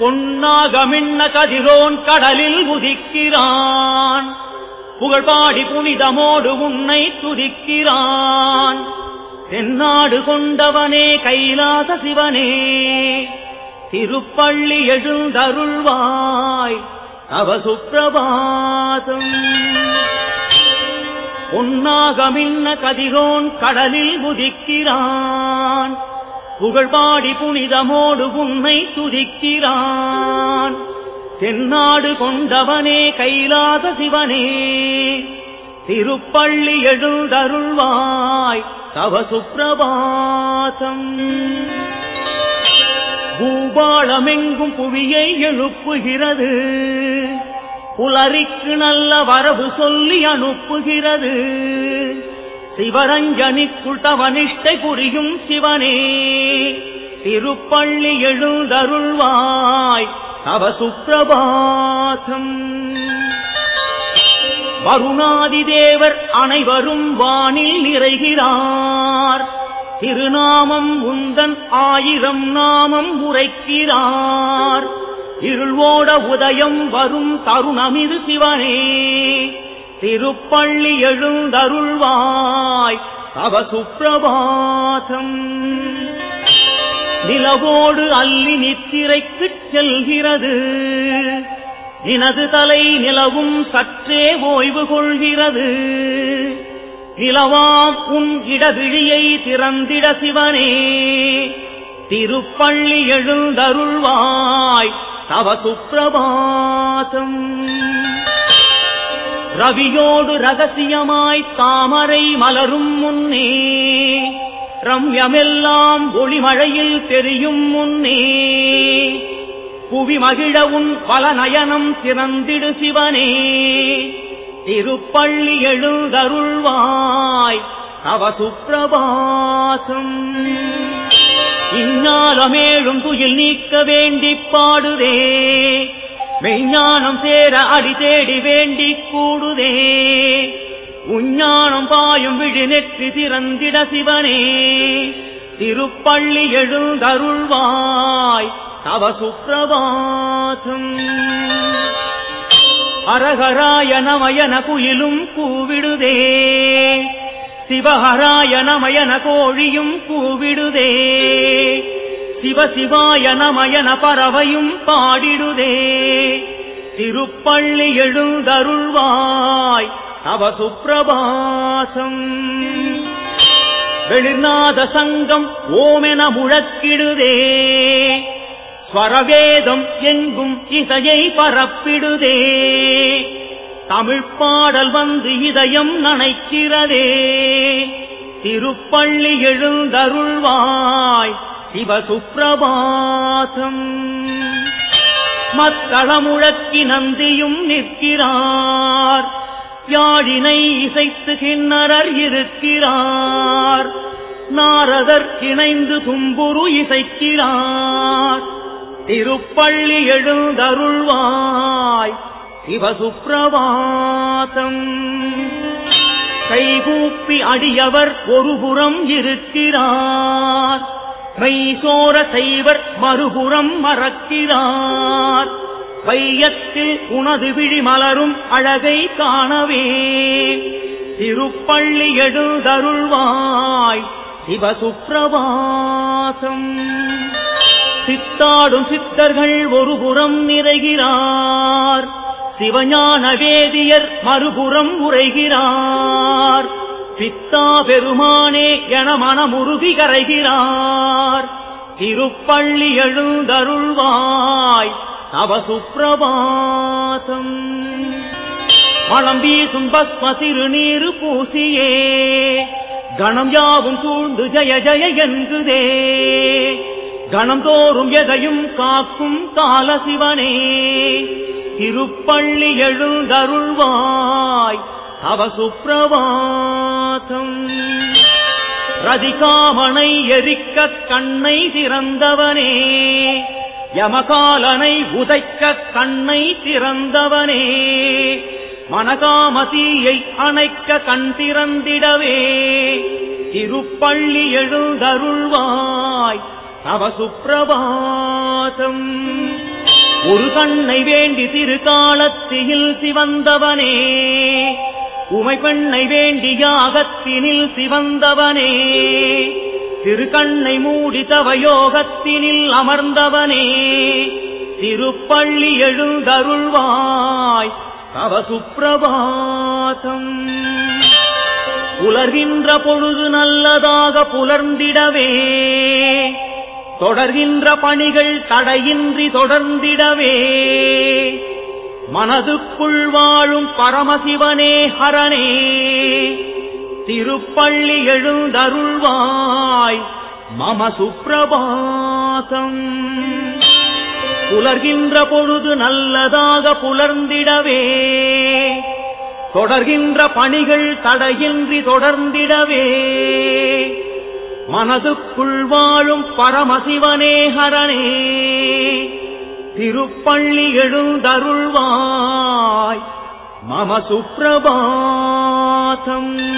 பொன்னாகமின்ன கதிரோன் கடலில் உதிக்கிறான். புகழ்பாடி புனிதமோடு உன்னை துதிக்கிறான். தென்னாடு கொண்டவனே கைலாச சிவனே திருப்பள்ளி எழுந்தருள்வாய் தவ சுப்பிரபாதம் பொன்னாகமின்ன கதிரோன் கடலில் உதிக்கிறான். புகழ்பாடி புனிதமோடு உன்னை துதிக்கிறான். தென்னாடு கொண்டவனே கைலாத சிவனே திருப்பள்ளி எழுந்தருள்வாய் தவ சுப்பிரபாசம் பூபாளமெங்கும் புவியை எழுப்புகிறது புலரிக்கு நல்ல வரவு சொல்லி அனுப்புகிறது. சிவரஞ்சனி குட்டவனிஷ்டை புரியும் சிவனே. திருப்பள்ளி எழுந்தருள்வாய் தவ சுப்பிரபாதம் வருணாதி தேவர் அனைவரும் வானில் நிறைகிறார். திருநாமம் உந்தன் ஆயிரம் நாமம் உரைக்கிறார். இருள்வோட உதயம் வரும் தருணமிது சிவனே. திருப்பள்ளி எழுந்தருள்வாய் தவ சுப்பிரபாதம் நிலவோடு அள்ளி நித்திரைக்கு செல்கிறது. நினது தலை நிலவும் சற்றே ஓய்வு கொள்கிறது. நிலவாம் உன் இடவிழியை திறந்திட சிவனே. திருப்பள்ளி எழுந்தருள்வாய் தவ சுப்பிரபாதம் ரவியோடு ரகசியமாய் தாமரை மலரும் முன்னே ரம்யமெல்லாம் ஒளிமழையில் தெரியும் முன்னே புவி மகிழ உன் பல நயனம் திறந்திடு சிவனே திருப்பள்ளி எழுந்தருள்வாய் தவ சுப்பிரபாசம் இந்நாளமேழும் துயில் நீக்க வேண்டி பாடுதே மெய்ஞானம் சேர அடி தேடி வேண்டி கூடுதே. உஞ்ஞானம் பாயும் விழி நெற்றி திறந்திட சிவனே. திருப்பள்ளி எழுந்தருள்வாய் தவ சுப்பிரபாதம் அரகராய நமயன குயிலும் கூவிடுதே. சிவஹராய நமயன கோழியும் கூவிடுதே. சிவ நமயன பறவையும் பாடிடுதே. திருப்பள்ளி எழுந்தருள்வாய் தவ சுப்பிரபாசம் வெளிநாத சங்கம் ஓமென முழக்கிடுதே. ஸ்வரவேதம் எங்கும் இசையை பரப்பிடுதே. தமிழ் பாடல் வந்து இதயம் நனைக்கிறதே. திருப்பள்ளி எழுந்தருள்வாய் சிவ மத்தளமுழக்கி நந்தியும் நிற்கிறார். யாழினை இசைத்து கிண்ணறர் இருக்கிறார். நாரதர் இணைந்து தும்புரு இசைக்கிறார். திருப்பள்ளி எழுந்தருள்வாய் சிவசுப்பிரபாதம். கைகூப்பி அடியவர் ஒருபுறம் இருக்கிறார். மைசோர சைவர் மறுபுறம் மறக்கிறார். வையத்தில் உனது விழி மலரும் அழகை காணவே. திருப்பள்ளி எழுதருள்வாய் சிவசுப்பிரபாசம். சித்தாடும் சித்தர்கள் ஒருபுறம் நிறைகிறார். சிவஞான வேதியர் மறுபுறம் உரைகிறார். பித்தா பெருமானே என மனமுருகி கரைகிறார். திருப்பள்ளி எழுந்தருள்வாய் தவ மலம் வீசும் பஸ்ம திருநீரு பூசியே கணம் யாவும் சூழ்ந்து ஜய ஜய என்றுதே கணம் தோறும் எதையும் காக்கும் கால சிவனே திருப்பள்ளி எழுந்தருள்வாய் அவசுப்பிரபாதம் ரதிகாமனை எரிக்க கண்ணை திறந்தவனே. யமகாலனை உதைக்க கண்ணை திறந்தவனே. மனகாமதியை அணைக்க கண் திறந்திடவே. திருப்பள்ளி எழுந்தருள்வாய் அவசுப்பிரபாதம் ஒரு கண்ணை வேண்டி திருக்காலத்தியில் சிவந்தவனே உமை பெண்ணை வேண்டி யாகத்தினில் சிவந்தவனே. திருக்கண்ணை மூடி தவயோகத்தினில் அமர்ந்தவனே. திருப்பள்ளி எழுந்தருள்வாய் தவ சுப்பிரபாதம் புலர்கின்ற பொழுது நல்லதாக புலர்ந்திடவே. தொடர்கின்ற பணிகள் தடையின்றி தொடர்ந்திடவே. மனதுக்குள் வாழும் பரமசிவனே ஹரணே. திருப்பள்ளி எழுந்தருள்வாய் மம சுப்பிரபாதம் புலர்கின்ற பொழுது நல்லதாக புலர்ந்திடவே. தொடர்கின்ற பணிகள் தடையின்றி தொடர்ந்திடவே. மனதுக்குள் வாழும் பரமசிவனே ஹரணே. திருப்பள்ளி எழுந்தருள்வாய். மம சுப்பிரபாதம்